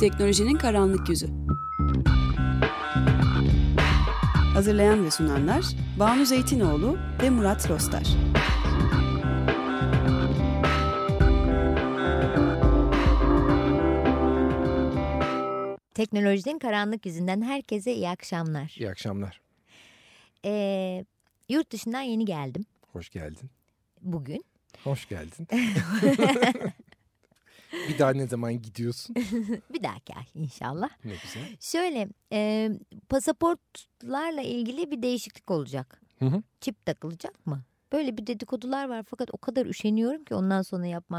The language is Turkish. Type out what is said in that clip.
Teknolojinin karanlık yüzü. Hazırlayan ve sunanlar Banu Zeytinoğlu ve Murat Rostar. Teknolojinin karanlık yüzünden herkese iyi akşamlar. İyi akşamlar. Ee, yurt dışından yeni geldim Hoş geldin. bugün. Hoş geldin. bir daha ne zaman gidiyorsun? Bir dahaki ay inşallah. Ne güzel. Şöyle e, pasaportlarla ilgili bir değişiklik olacak. Hı hı. Çip takılacak mı? Böyle bir dedikodular var fakat o kadar üşeniyorum ki ondan sonra yapmam